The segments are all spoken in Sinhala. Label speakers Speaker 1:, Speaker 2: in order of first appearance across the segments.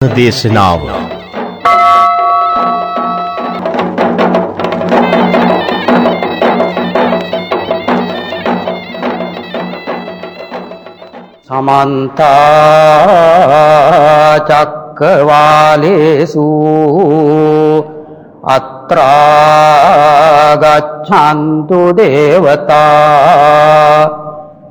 Speaker 1: දේශනාව
Speaker 2: සමන්ත චක්කවාලේසු අත්‍රා ගච්ඡන්තු දේවතා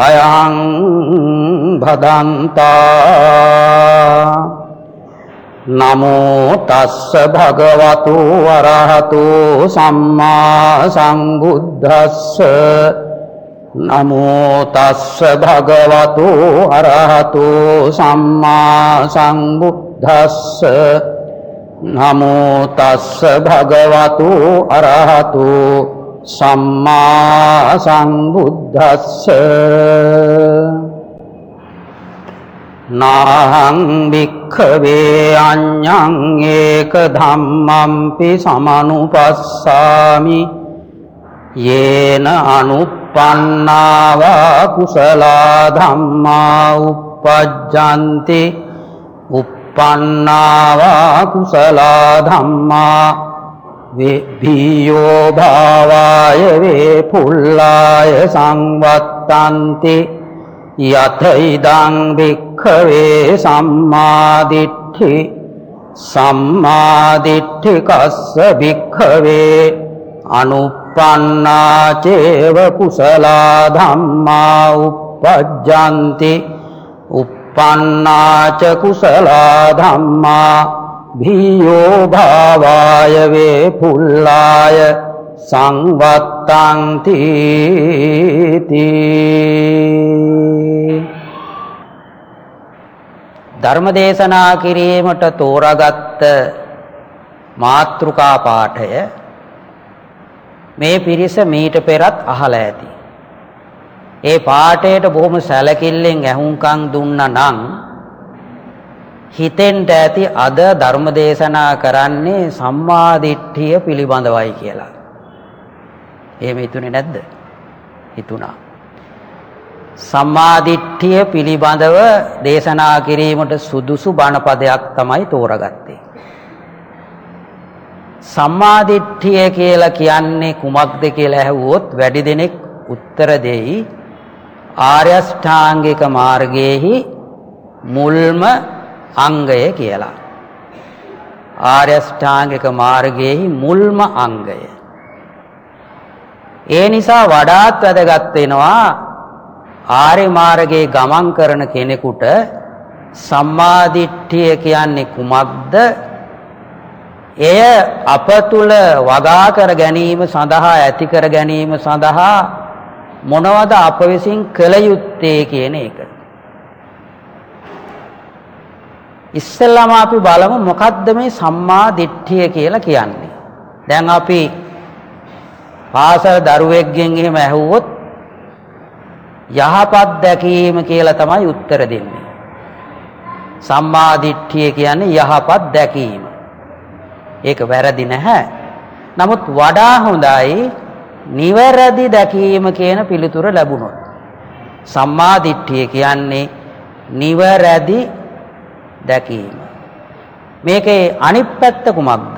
Speaker 2: අයං භදන්තා. නමෝ තස්ස භගවතු වරහතු සම්මා සම්බුද්දස්ස. නමෝ තස්ස භගවතු අරහතු සම්මා සම්බුද්දස්ස. නමෝ තස්ස භගවතු අරහතු සම්මා සම්බුද්දස්ස නාහං භික්ඛවේ අඤ්ඤං ඒක ධම්මම්පි සමනුපස්සාමි යේන අනුප්පන්නාවා කුසලා ධම්මා uppajjanti uppannāvā කුසලා ධම්මා විභීයෝ භාවාය වේ පුල්ලාය සංවත්තන්ති යත ඉදං භික්ඛවේ සම්මාදිට්ඨි සම්මාදිට්ඨි කස්ස භික්ඛවේ අනුප්පන්නා චේව කුසලා ධම්මා uppajjanti uppannā ca කුසලා ධම්මා භීයෝ භාවාය වේ පුල්ලාය සංවත්තන්ති ධර්මදේශනා කිරීමට තෝරාගත් මාතෘකා පාඨය මේ පිරිස මීට පෙරත් අහලා ඇති. ඒ පාඨයට බොහොම සැලකිල්ලෙන් ඇහුම්කන් දුන්නා නම් හිතෙන්ට ඇති අද ධර්ම දේශනා කරන්නේ සම්මාදිට්ඨිය පිළිබඳවයි කියලා. එහෙම හිතුනේ නැද්ද? හිතුණා. සම්මාදිට්ඨිය පිළිබඳව දේශනා කිරීමට සුදුසු බණපදයක් තමයි තෝරගත්තේ. සම්මාදිට්ඨිය කියලා කියන්නේ කුමක්ද කියලා ඇහුවොත් වැඩි දෙනෙක් උත්තර දෙයි ආර්ය අෂ්ටාංගික මාර්ගයේහි මුල්ම අංගය කියලා. ආර්ය අෂ්ටාංගික මාර්ගයේහි මුල්ම අංගය. ඒ නිසා වඩාත් වැදගත් වෙනවා ආර්ය මාර්ගයේ ගමන් කරන කෙනෙකුට සම්මාදිට්ඨිය කියන්නේ කුමක්ද? එය අප තුල වගා කර ගැනීම සඳහා ඇති කර ගැනීම සඳහා මොනවද අප විසින් කළ යුත්තේ කියන එක. ඉස්සෙල්ලාම අපි බලමු මොකද්ද මේ සම්මා දිට්ඨිය කියලා කියන්නේ. දැන් අපි පාසල් දරුවෙක්ගෙන් එහෙම ඇහුවොත් යහපත් දැකීම කියලා තමයි උත්තර දෙන්නේ. සම්මා දිට්ඨිය කියන්නේ යහපත් දැකීම. ඒක වැරදි නැහැ. නමුත් වඩා හොඳයි නිවැරදි දැකීම කියන පිළිතුර ලැබුණොත්. සම්මා දිට්ඨිය කියන්නේ නිවැරදි දැකීම. මේකේ අනිත් පැත්ත කුමක්ද?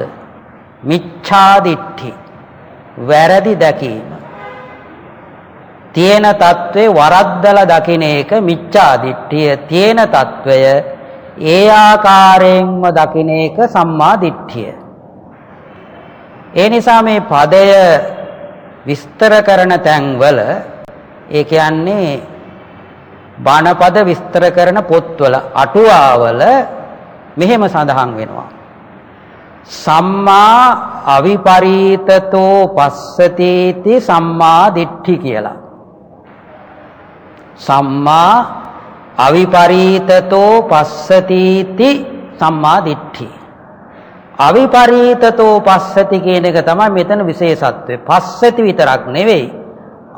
Speaker 2: මිච්ඡා දිට්ඨි. වැරදි දැකීම. තියෙන తත්වේ වරද්දලා දකින එක මිච්ඡා දිට්ඨිය. තියෙන తත්වය ඒ ආකාරයෙන්ම දකින එක සම්මා දිට්ඨිය. ඒ නිසා මේ පදය විස්තර කරන තැන්වල ඒ කියන්නේ බණපද විස්තර කරන පොත්වල අටුවාවල මෙහෙම සඳහන් වෙනවා සම්මා අවිපරීතතෝ පස්සතීති සම්මා දිට්ඨි කියලා සම්මා අවිපරීතතෝ පස්සතීති සම්මා දිට්ඨි. අවිපරීතතෝ පස්සති කියන එක තමයි මෙතන විශේෂත්වය. පස්සති විතරක් නෙවෙයි.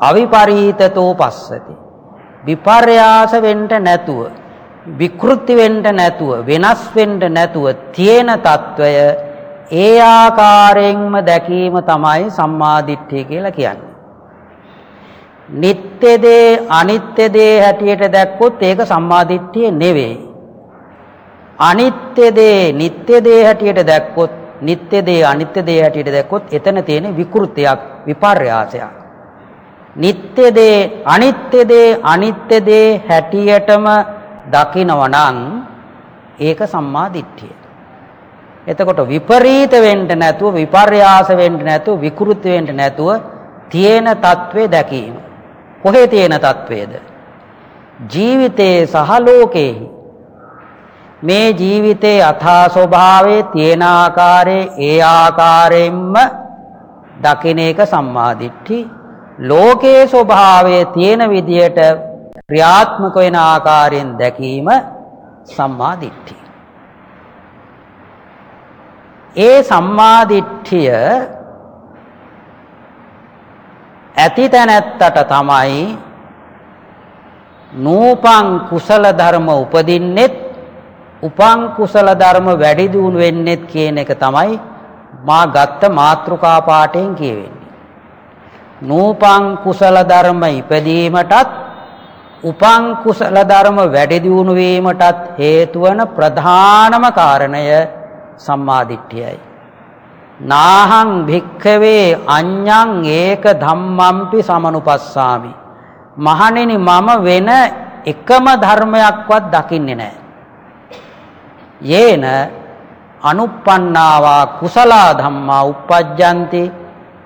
Speaker 2: අවිපරීතතෝ පස්සති. විපර්යාස වෙන්න නැතුව විකෘති වෙන්න නැතුව වෙනස් වෙන්න නැතුව තියෙන తত্ত্বය ඒ ආකාරයෙන්ම දැකීම තමයි සම්මාදිට්ඨිය කියලා කියන්නේ. නিত্য දේ අනිත්‍ය දේ හැටියට දැක්කොත් ඒක සම්මාදිට්ඨිය නෙවෙයි. අනිත්‍ය දේ නিত্য දේ හැටියට දැක්කොත් නিত্য දේ අනිත්‍ය දේ හැටියට දැක්කොත් එතන තියෙන විකෘතියක් විපර්යාසයක්. නිත්‍ය දේ අනිත්‍ය දේ අනිත්‍ය දේ හැටියටම දකිනවනම් ඒක සම්මා දිට්ඨිය. එතකොට විපරීත වෙන්න නැතුව විපර්යාස වෙන්න නැතුව විකෘති වෙන්න නැතුව තියෙන తත්වේ දැකීම. කොහේ තියෙන తත්වේද? ජීවිතයේ සහ ලෝකයේ මේ ජීවිතයේ අථා ස්වභාවයේ තියෙන ආකාරයේ ඒ ආකාරයෙන්ම දකින එක සම්මාදිට්ඨි ලෝකේ ස්වභාවයේ තියෙන විදියට ක්‍රියාත්මක වෙන ආකාරයෙන් දැකීම සම්මාදිට්ඨිය. ඒ සම්මාදිට්ඨිය ඇති තැනැත්තට තමයි නූපං කුසල ධර්ම උපදින්නෙත් උපං කුසල ධර්ම වැඩි දියුණු වෙන්නෙත් කියන එක තමයි මා ගත්ත මාත්‍රිකා පාඨයෙන් කියවෙන්නේ. නූපං කුසල ධර්ම ඉපදීමටත් උපං කුසල ධර්ම වැඩි දියුණු වීමටත් හේතු වන ප්‍රධානම කාරණය සම්මාදිට්ඨියයි. නාහං භික්ඛවේ අඤ්ඤං ඒක ධම්මම්පි සමනුපස්සාමි. මහණෙනි මම වෙන එකම ධර්මයක්වත් දකින්නේ නැහැ. යේන අනුප්පන්නාවා කුසලා ධම්මා uppajjanti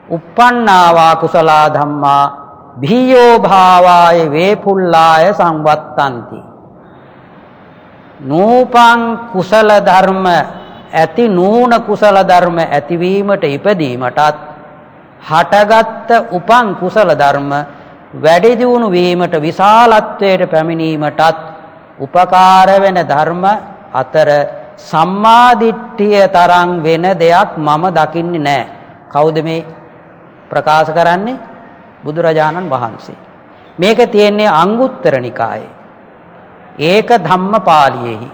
Speaker 2: uppannāvā කුසලා ධම්මා භීයෝ භාවාය වේපුල්ලාය සංවත්තಂತಿ නූපං කුසල ධර්ම ඇති නූන කුසල ධර්ම ඇතිවීමට ඉපදීමටත් හටගත්ත උපන් කුසල ධර්ම වැඩි දියුණු වීමට විශාලත්වයට පැමිණීමටත් උපකාර වෙන ධර්ම අතර සම්මාදිට්ඨිය තරම් වෙන දෙයක් මම දකින්නේ නැහැ. කවුද මේ ප්‍රකාශ කරන්නේ? බුදුරජාණන් වහන්සේ. මේක තියෙන්නේ අංගුත්තර නිකායේ. ඒක ධම්මපාලියේහි.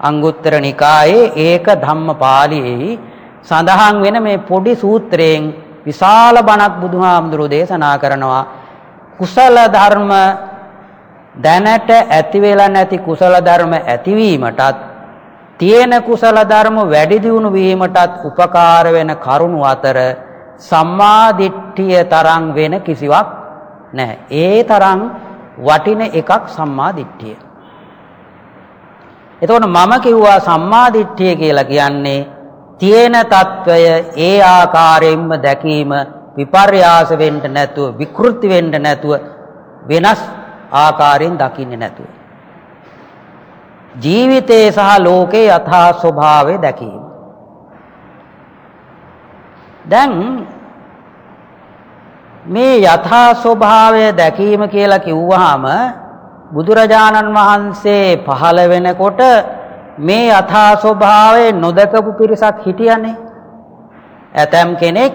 Speaker 2: අංගුත්තර නිකායේ ඒක ධම්මපාලියේහි සඳහන් වෙන මේ පොඩි සූත්‍රයෙන් විශාල බණක් බුදුහාමුදුරෝ දේශනා කරනවා කුසල ධර්ම දැනට ඇති වෙලා නැති කුසල ධර්ම ඇතිවීමටත් තියෙන කුසල ධර්ම වැඩි දියුණු වීමටත් උපකාර වෙන කරුණු අතර සම්මාදිට්ඨිය තරම් වෙන කිසිවක් නැහැ. ඒ තරම් වටින එකක් සම්මාදිට්ඨිය. එතකොට මම කිව්වා සම්මාදිට්ඨිය කියලා කියන්නේ තියෙන తত্ত্বය ඒ ආකාරයෙන්ම දැකීම විපර්යාස වෙන්න නැතුව විකෘති වෙන්න නැතුව වෙනස් ආකාරයෙන් දකින්නේ නැතුව ජීවිතේ සහ ලෝකේ යථා ස්වභාවය දැකීම දැන් මේ යථා ස්වභාවය දැකීම කියලා කිව්වහම බුදුරජාණන් වහන්සේ පහළ වෙනකොට මේ යථා ස්වභාවය නොදකපු පිරිසක් හිටියනේ. ඇතම් කෙනෙක්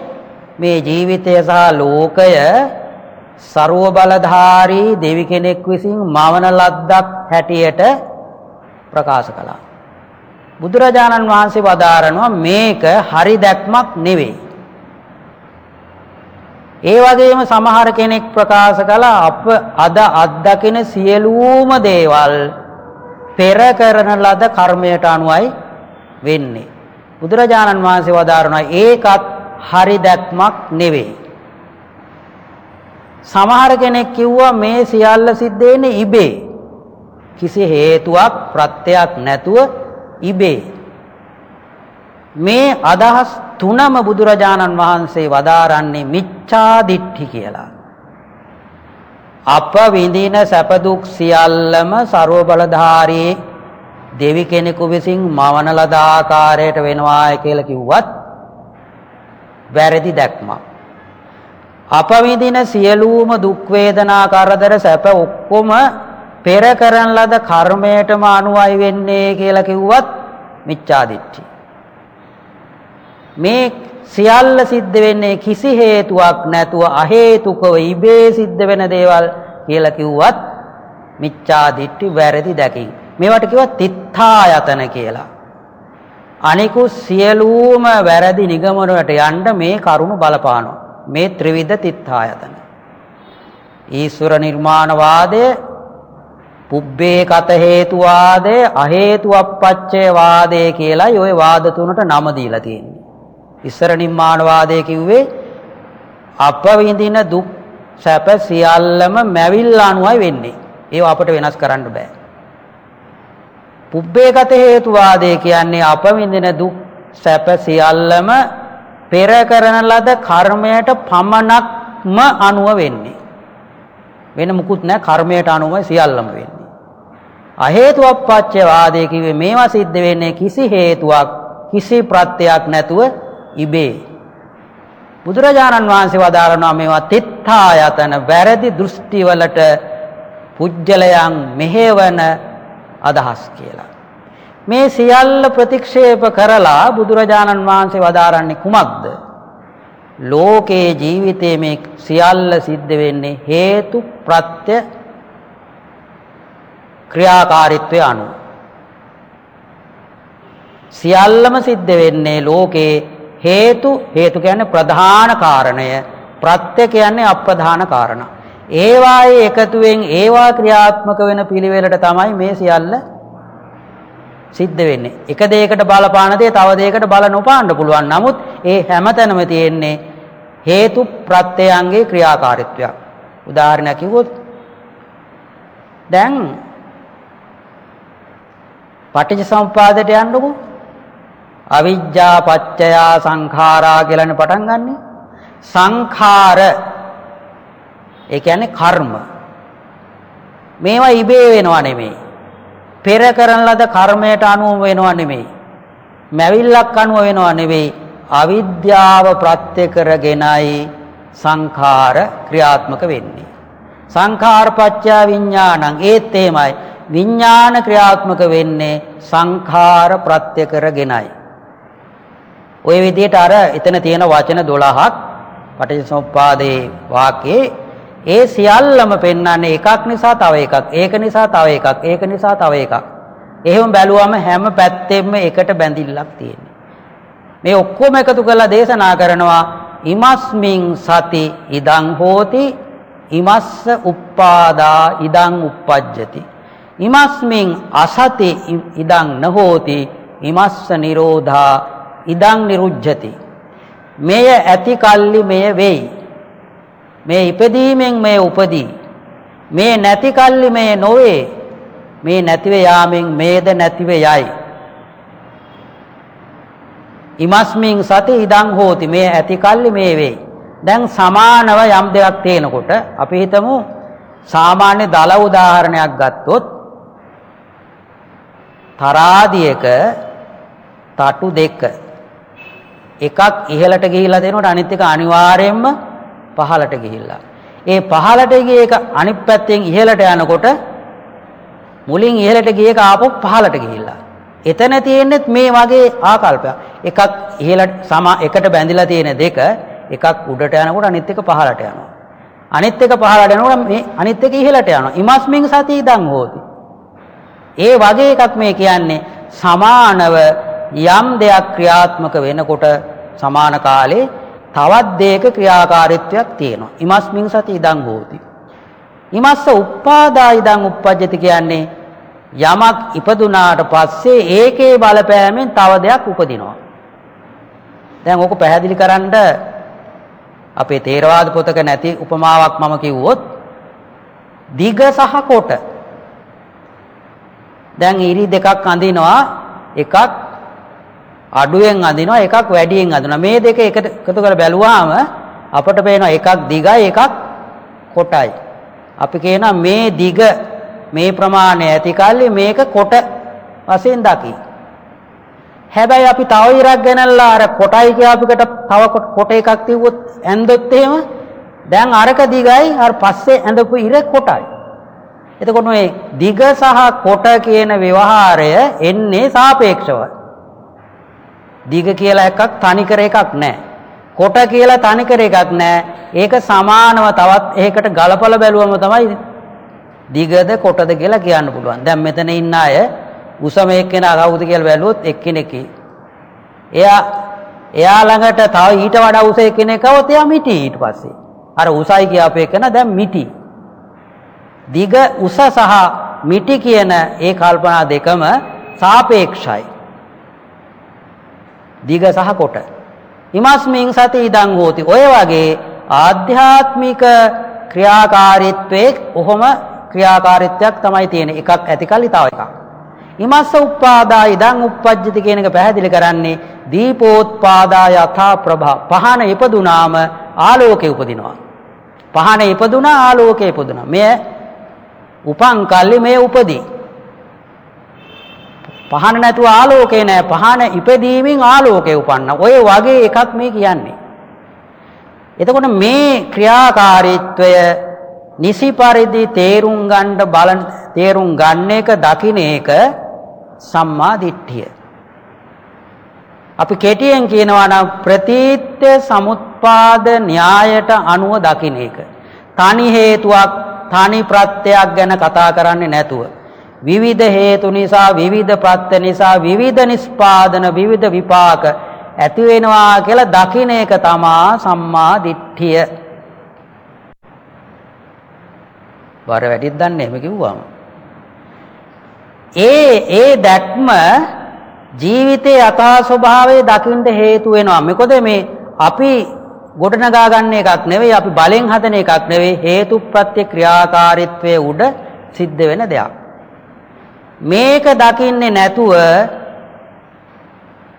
Speaker 2: මේ ජීවිතය සහ ලෝකය ਸਰව බලධාරී දෙවි කෙනෙක් විසින් මවන ලද්දක් හැටියට ප්‍රකාශ කළා. බුදුරජාණන් වහන්සේ වදාරනවා මේක හරි දැක්මක් නෙවෙයි. ඒ වගේම සමහර කෙනෙක් ප්‍රකාශ කළා අප අද අත්දකින සියලුම දේවල් පෙර කරන ලද කර්මයට අනුවයි වෙන්නේ. බුදුරජාණන් වහන්සේ වදාරනවා ඒකත් හරි දැක්මක් නෙවෙයි. සමහර කෙනෙක් කිව්වා මේ සියල්ල සිද්ධ වෙන්නේ ඉබේ. කිසි හේතුවක් ප්‍රත්‍යක් නැතුව ඉබේ. මේ අදහස් තුනම බුදුරජාණන් වහන්සේ වදාරන්නේ මිච්ඡා දිට්ඨි කියලා. අප විඳින සැප දුක් සියල්ලම ਸਰව බලධාරී දෙවි කෙනෙකු විසින් මවන ලද ආකාරයට වෙනවායි කියලා කිව්වත් වැරදි දැක්මක්. අප විඳින සියලුම දුක් වේදනා කරදර සැප ඔක්කොම පෙර කරන ලද කර්මයටම අනුවයි වෙන්නේ කියලා කිව්වත් මිච්ඡා දිට්ඨි. මේ සියල්ල සිද්ධ වෙන්නේ කිසි හේතුවක් නැතුව අහේතුකව ඉබේ සිද්ධ වෙන දේවල් කියලා කිව්වත් මිච්ඡා දිට්ඨි වැරදි දැකීම. මේවට කිව්වා තිත්ථායතන කියලා. අනිකුත් සියලුම වැරදි නිගමන වලට යන්න මේ කරුණ බලපානවා. මේ ත්‍රිවිධ තිත්ථායතන. ඊශ්වර නිර්මාණවාදය පුබ්බේ කත හේතුවාදය අහේතු අපච්චය වාදය කියලායි ওই වාද තුනට නම දීලා තියෙන්නේ. ඉස්සර නිර්මාණවාදය කිව්වේ අප විඳින දුක් සැප සියල්ලම මැවිල්ල අනුවයි වෙන්නේ. ඒව අපට වෙනස් කරන්න බෑ. පුබ්බේ කත හේතුවාදය කියන්නේ අප විඳින දුක් සැප සියල්ලම පෙර කරන ලද කර්මයට පමණක්ම අනුව වෙන්නේ. වෙන මුකුත් නැහැ කර්මයට අනුවයි සියල්ලම වෙන්නේ. අහේතුවප්පච්චය වාදය කිව්වේ මේවා සිද්ධ වෙන්නේ කිසි හේතුවක් කිසි ප්‍රත්‍යක් නැතුව ඉබේ. බුදුරජාණන් වහන්සේ වදාරනවා මේවා තිත්ථායතන වැරදි දෘෂ්ටිවලට පුජ්‍යලයන් මෙහෙවන අදහස් කියලා. මේ සියල්ල ප්‍රතික්ෂේප කරලා බුදුරජාණන් වහන්සේ වදාරන්නේ කුමක්ද? ලෝකේ ජීවිතයේ මේ සියල්ල සිද්ධ වෙන්නේ හේතු ප්‍රත්‍ය ක්‍රියාකාරීත්වය අනුව. සියල්ලම සිද්ධ වෙන්නේ ලෝකේ හේතු හේතු කියන්නේ ප්‍රධාන කාරණය ප්‍රත්‍ය කියන්නේ අප්‍රධාන කාරණා. ඒවායේ එකතුවෙන් ඒවා ක්‍රියාත්මක වෙන පිළිවෙලට තමයි මේ සියල්ල සිද්ධ වෙන්නේ. එක දෙයකට බලපාන දේ තව දෙයකට බල නොපාන්න පුළුවන්. නමුත් ඒ හැමතැනම තියෙන්නේ හේතු ප්‍රත්‍යයන්ගේ ක්‍රියාකාරීත්වයක්. උදාහරණයක් කිව්වොත් දැන් පටිච්චසමුපාදයට යන්නකො. අවිජ්ජා පච්චයා සංඛාරා කියලානේ පටන් ගන්නෙ. සංඛාර ඒ කියන්නේ කර්ම. මේවා ඉබේ වෙනව නෙමෙයි. පෙර කරන ලද කර්මයට අනුව වෙනව නෙමෙයි. මැවිල්ලක් අනුව වෙනව නෙවෙයි. අවිද්‍යාව ප්‍රත්‍ය කරගෙනයි සංඛාර ක්‍රියාත්මක වෙන්නේ. සංඛාරපච්චය විඥානං ඒත් එහෙමයි. විඥාන ක්‍රියාත්මක වෙන්නේ සංඛාර ප්‍රත්‍ය කරගෙනයි. ওই විදිහට අර එතන තියෙන වචන 12ක් පටිච්චසමුප්පාදේ වාක්‍යයේ ඒ සියල්ලම පෙන්වන්නේ එකක් නිසා තව එකක්. ඒක නිසා තව එකක්. ඒක නිසා තව එකක්. එහෙම බැලුවම හැම පැත්තෙම එකට බැඳිල්ලක් තියෙනවා. මේ ඔක්කොම එකතු කරලා දේශනා කරනවා ඉමස්මින් සති ඉදං හෝති ඉමස්ස උප්පාදා ඉදං uppajjati ඉමස්මින් අසති ඉදං නහෝති ඉමස්ස නිරෝධා ඉදං නිරුජ්ජති. මෙය ඇති කල්ලි මෙය වෙයි. මේ ඉපදීමෙන් මේ උපදී. මේ නැති කල්ලි මේ නොවේ. මේ නැතිව යාමෙන් මේද නැතිව යයි. ඉමස්මින් සති ඉදං හෝති. මේ ඇති කල්ලි මේ වෙයි. දැන් සමානව යම් දෙයක් තේනකොට අපි හිතමු සාමාන්‍ය දල උදාහරණයක් ගත්තොත් තරාදියක තටු දෙක එකක් ඉහළට ගිහිලා දෙනකොට අනිත් එක අනිවාර්යයෙන්ම පහළට ගිහිල්ලා. ඒ පහළට ගිය එක අනිත් පැත්තෙන් ඉහළට යනකොට මුලින් ඉහළට ගිය එක ආපහු පහළට ගිහිල්ලා. එතන තියෙන්නේ මේ වගේ ආකල්පයක්. එකක් ඉහළට සම එකට බැඳිලා තියෙන දෙක එකක් උඩට යනකොට අනිත් එක පහළට යනවා. අනිත් එක පහළට යනකොට මේ අනිත් එක ඉහළට යනවා. ඉමස්මින් සති ඉදන් හෝති. ඒ වගේ එකක් මේ කියන්නේ සමානව යම් දෙයක් ක්‍රියාත්මක වෙනකොට සමාන කාලේ තවත් දෙයක ක්‍රියාකාරීත්වයක් තියෙනවා. ඉමස්මින් සති ඉදං හෝති. ඉමස්ස උප්පාදා ඉදං uppajjati කියන්නේ යමක් ඉපදුනාට පස්සේ ඒකේ බලපෑමෙන් තව දෙයක් උපදිනවා. දැන් ඕක පැහැදිලි කරන්න අපේ තේරවාද පොතක නැති උපමාවක් මම කිව්වොත් දිග සහ කොට දැන් ඉරි දෙකක් අඳිනවා එකක් අඩුවෙන් අඳිනවා එකක් වැඩියෙන් අඳිනවා. මේ දෙක එකට එකතු කරලා බැලුවාම අපට පේනවා එකක් දිගයි එකක් කොටයි. අපි කියනවා මේ දිග මේ ප්‍රමාණය ඇති කල්ලි මේක කොට වශයෙන් දකි. හැබැයි අපි තව ඉරක් ගෙනල්ලා අර කොටයි කියාපිකට තව කොට එකක් තියුවොත් ඇඳොත් එහෙම දැන් අරක දිගයි අර පස්සේ ඇඳපු ඉර කොටයි. එතකොට මේ දිග සහ කොට කියන ව්‍යවහාරය එන්නේ සාපේක්ෂව. දිග කියලා එකක් තනිකර එකක් නැහැ. කොට කියලා තනිකර එකක් නැහැ. ඒක සමානව තවත් ඒකට ගලපලා බැලුවම තමයි දිගද කොටද කියලා කියන්න පුළුවන්. දැන් මෙතන ඉන්න අය උසම එක්කෙනා කවුද කියලා බැලුවොත් එක්කෙනෙක් එයා එයා ළඟට තව ඊට වඩා උස එක්කෙනෙක් આવොත් එයා මිටි ඊට පස්සේ. අර උසයි කියපු එකන දැන් මිටි. දිග උස සහ මිටි කියන ඒ කල්පනා දෙකම සාපේක්ෂයි. දිග සහ කොට. ඉමස්මින් සති ඉදං හෝති. ඔය වගේ ආධ්‍යාත්මික ක්‍රියාකාරීත්වයේ ඔහොම ක්‍රියාකාරීත්වයක් තමයි තියෙන. එකක් ඇතිකල්ලි තව එකක්. ඉමස්ස උප්පාදා ඉදං උප්පජ්ජති කියන එක පැහැදිලි කරන්නේ දීපෝත්පාදා යථා ප්‍රභා. පහන ඉපදුනාම ආලෝකේ උපදිනවා. පහන ඉපදුනා ආලෝකේ ඉපදුනා. මෙය උපං කල්ලි මේ උපදී. පහන නැතුව ආලෝකේ නැහැ. පහන ඉපදීමෙන් ආලෝකේ උපන්න. ඔය වගේ එකක් මේ කියන්නේ. එතකොට මේ ක්‍රියාකාරීත්වය නිසි පරිදි තේරුම් ගන්න බලන තේරුම් ගන්න එක දකින්න එක සම්මා දිට්ඨිය. අපි කෙටියෙන් කියනවා නම් ප්‍රතීත්‍ය සමුත්පාද න්‍යායට අනුව දකින්න එක. තනි හේතුවක් තනි ප්‍රත්‍යක් ගැන කතා කරන්නේ නැතුව විවිධ හේතු නිසා විවිධ ප්‍රත්‍ය නිසා විවිධ නිස්පාදන විවිධ විපාක ඇති වෙනවා කියලා දකින්න එක තමා සම්මා දිට්ඨිය. වර වැඩිද දන්නේ එහෙම කිව්වම. ඒ ඒ දැක්ම ජීවිතයේ යථා ස්වභාවය දකින්න හේතු වෙනවා. මොකද මේ අපි ගොඩනගා ගන්න එකක් නෙවෙයි අපි බලෙන් හදන එකක් නෙවෙයි හේතුප්‍රත්‍ය ක්‍රියාකාරීත්වයේ උඩ සිද්ධ වෙන දෙයක්. මේක දකින්නේ නැතුව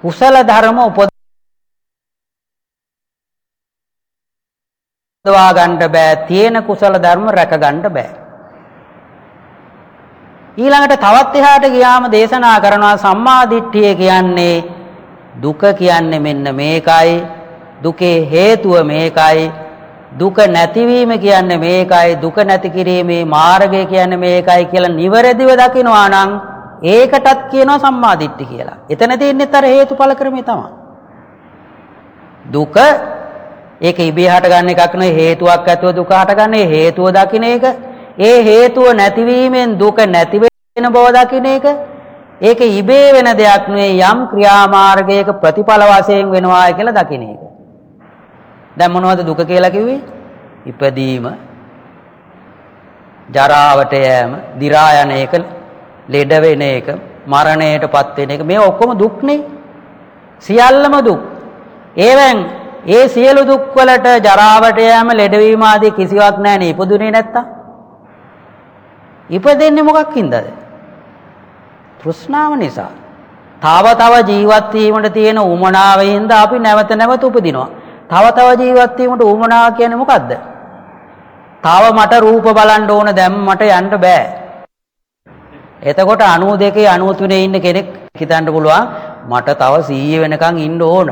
Speaker 2: කුසල ධර්ම උපදවා ගන්න බෑ. තියෙන කුසල ධර්ම රැක ගන්න බෑ. ඊළඟට තවත් එහාට ගියාම දේශනා කරනවා සම්මා දිට්ඨිය කියන්නේ දුක කියන්නේ මෙන්න මේකයි. දුකේ හේතුව මේකයි. දුක නැතිවීම කියන්නේ මේකයි දුක නැති කිරීමේ මාර්ගය කියන්නේ මේකයි කියලා නිවැරදිව දකිනවා නම් ඒකටත් කියනවා සම්මා දිට්ඨි කියලා. එතන තියෙන්නේ අර හේතුඵල ක්‍රමය තමයි. දුක ඒක ඉබේ හටගන්න එකක් නෙවෙයි හේතුවක් ඇතුව දුක හටගන්නේ හේතුව දකින්න එක. ඒ හේතුව නැතිවීමෙන් දුක නැති වෙන බව දකින්න එක. ඒක ඉබේ වෙන දෙයක් නෙවෙයි යම් ක්‍රියාමාර්ගයක ප්‍රතිඵල වශයෙන් වෙනවා කියලා දකින්න එක. දැන් මොනවද දුක කියලා කිව්වේ? ඉපදීම, ජරාවට යෑම, දි รา යන එක, ලෙඩ වෙන එක, මරණයටපත් වෙන එක මේ ඔක්කොම දුක්නේ. සියල්ලම දුක්. ඒවෙන් ඒ සියලු දුක් වලට ජරාවට යෑම, ලෙඩවීම ආදී කිසිවක් නැහැ නේ ඉපදුනේ නැත්තම්. ඉපදෙන්නේ මොකක් හින්දාද? තෘෂ්ණාව නිසා. තව තව ජීවත් වීමට තියෙන උමනාවෙන්ද අපි නැවත නැවත උපදිනවා. තව තව ජීවත් වීමට උවමනා කියන්නේ මොකද්ද? තව මට රූප බලන්න ඕන දැන් මට යන්න බෑ. එතකොට 92 93 ඉන්න කෙනෙක් හිතන්න පුළුවන් මට තව 100 වෙනකන් ඉන්න ඕන.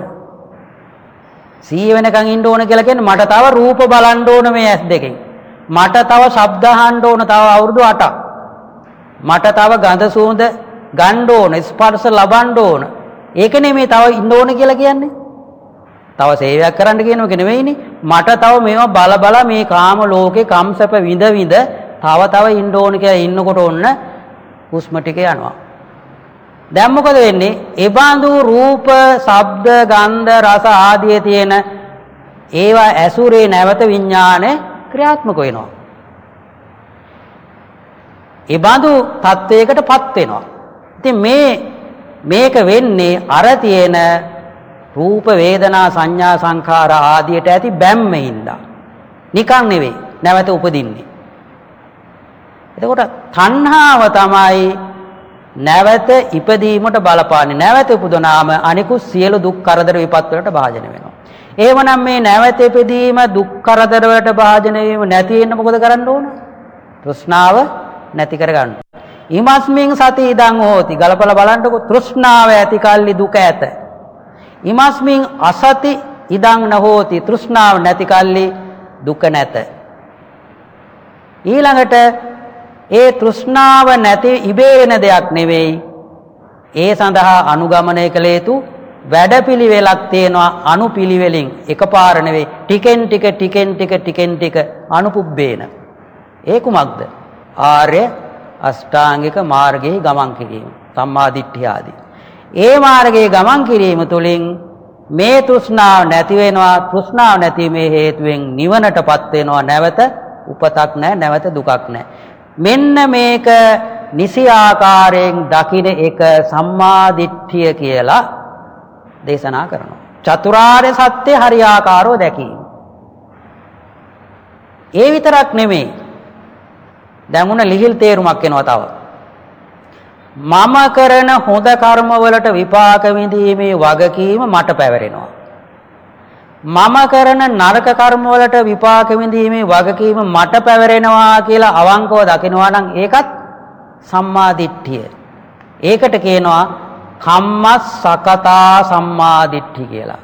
Speaker 2: 100 වෙනකන් ඉන්න ඕන කියලා කියන්නේ මට තව රූප බලන්න ඕන මේ ඇස් දෙකෙන්. මට තව ශබ්ද අහන්න ඕන තව අවුරුදු 8ක්. මට තව ගඳ සුවඳ ගන්න ඕන ස්පර්ශ ලබන්න ඕන. ඒක නෙමෙයි තව ඉන්න ඕන කියලා කියන්නේ. තව සේවයක් කරන්න කියන එක නෙවෙයිනේ. මට තව මේවා බල බල මේ කාම ලෝකේ කම්සප විඳ විඳ තව තව ඉන්න ඕන කියලා ඉන්නකොට ඔන්න හුස්ම ටික යනවා. දැන් මොකද වෙන්නේ? ඒබඳු රූප, ශබ්ද, ගන්ධ, රස ආදී තියෙන ඒවා ඇසුරේ නැවත විඥානේ ක්‍රියාත්මක වෙනවා. ඒබඳු තත්වයකටපත් වෙනවා. ඉතින් මේ මේක වෙන්නේ අර තියෙන රූප වේදනා සංඥා සංඛාර ආදියට ඇති බැම්මෙන්දා. නිකන් නෙවෙයි නැවත උපදින්නේ. එතකොට තණ්හාව තමයි නැවත ඉපදීමට බලපාන්නේ. නැවත උපදනාම අනිකුත් සියලු දුක් කරදර විපත් වලට භාජන වෙනවා. එහෙමනම් මේ නැවත ඉපදීම දුක් කරදර වලට භාජන වීම නැති වෙන්න මොකද කරන්න ඕන? තෘෂ්ණාව නැති කරගන්න. ඉමස්මින් සති ඉදං හෝති. ගලපලා බලන්නකො තෘෂ්ණාව ඇති කල්ලි දුක ඇත. ඉමස්මින් අසති ඉදං නහෝති තෘෂ්ණාව නැති කල්ලි දුක නැත. ඊළඟට ඒ තෘෂ්ණාව නැති ඉබේ වෙන දෙයක් නෙවෙයි. ඒ සඳහා අනුගමනය කළ යුතු වැඩපිළිවෙලක් තියෙනවා අනුපිළිවෙලින් එකපාර නෙවෙයි. ටිකෙන් ටික ටිකෙන් ටික ටිකෙන් ටික අනුපුබ්බේන. ඒ කුමක්ද? ආර්ය අෂ්ටාංගික මාර්ගයේ ගමන් කිරීම. සම්මා දිට්ඨිය ආදී. ඒ මාර්ගයේ ගමන් කිරීම තුළින් මේ තෘෂ්ණාව නැති වෙනවා තෘෂ්ණාව නැතිීමේ හේතුවෙන් නිවනටපත් වෙනවා. නැවත උපතක් නැහැ නැවත දුකක් නැහැ. මෙන්න මේක නිසි ආකාරයෙන් දකින එක සම්මා දිට්ඨිය කියලා දේශනා කරනවා. චතුරාර්ය සත්‍ය හරියාකාරව දැකීම. ඒ විතරක් නෙමෙයි. දැන් උන ලිහිල් තේරුමක් එනවා තව. මම කරන හොඳ කර්මවලට විපාක විඳීමේ වගකීම මට පැවරෙනවා. මම කරන නරක කර්මවලට විපාක විඳීමේ වගකීම මට පැවරෙනවා කියලා අවංකව දකිනවා නම් ඒකත් සම්මා දිට්ඨිය. ඒකට කියනවා කම්මස්සකතා සම්මා දිට්ඨි කියලා.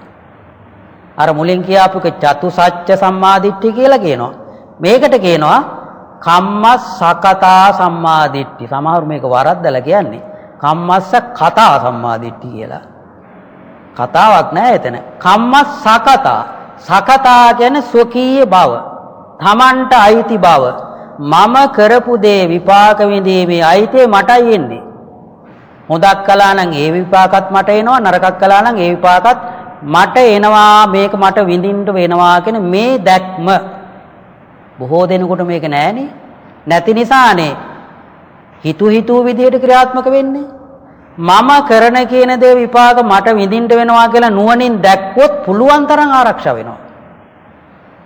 Speaker 2: අර මුලින් කියාපු චතුසත්‍ය සම්මා දිට්ඨි කියලා කියනවා. මේකට කියනවා කම්මස් සකතා සම්මාදිට්ඨි. සමහරු මේක වරද්දලා කියන්නේ කම්මස්ස කතා සම්මාදිට්ඨි කියලා. කතාවක් නෑ එතන. කම්මස් සකතා. සකතා කියන්නේ ස්වකීය බව. තමන්ට අයිති බව. මම කරපු දේ විපාක විඳීමේ අයිතිය මටයි එන්නේ. හොඳක් කළා නම් ඒ විපාකත් මට එනවා නරකක් කළා නම් ඒ විපාකත් මට එනවා මේක මට විඳින්න වෙනවා කියන මේ දැක්ම බොහෝ දෙනෙකුට මේක නෑනේ. නැති නිසානේ හිතු හිතුව විදිහට ක්‍රියාත්මක වෙන්නේ. මම කරන කියන දේ විපාක මට විඳින්න වෙනවා කියලා නුවණින් දැක්කොත් පුළුවන් තරම් ආරක්ෂා වෙනවා.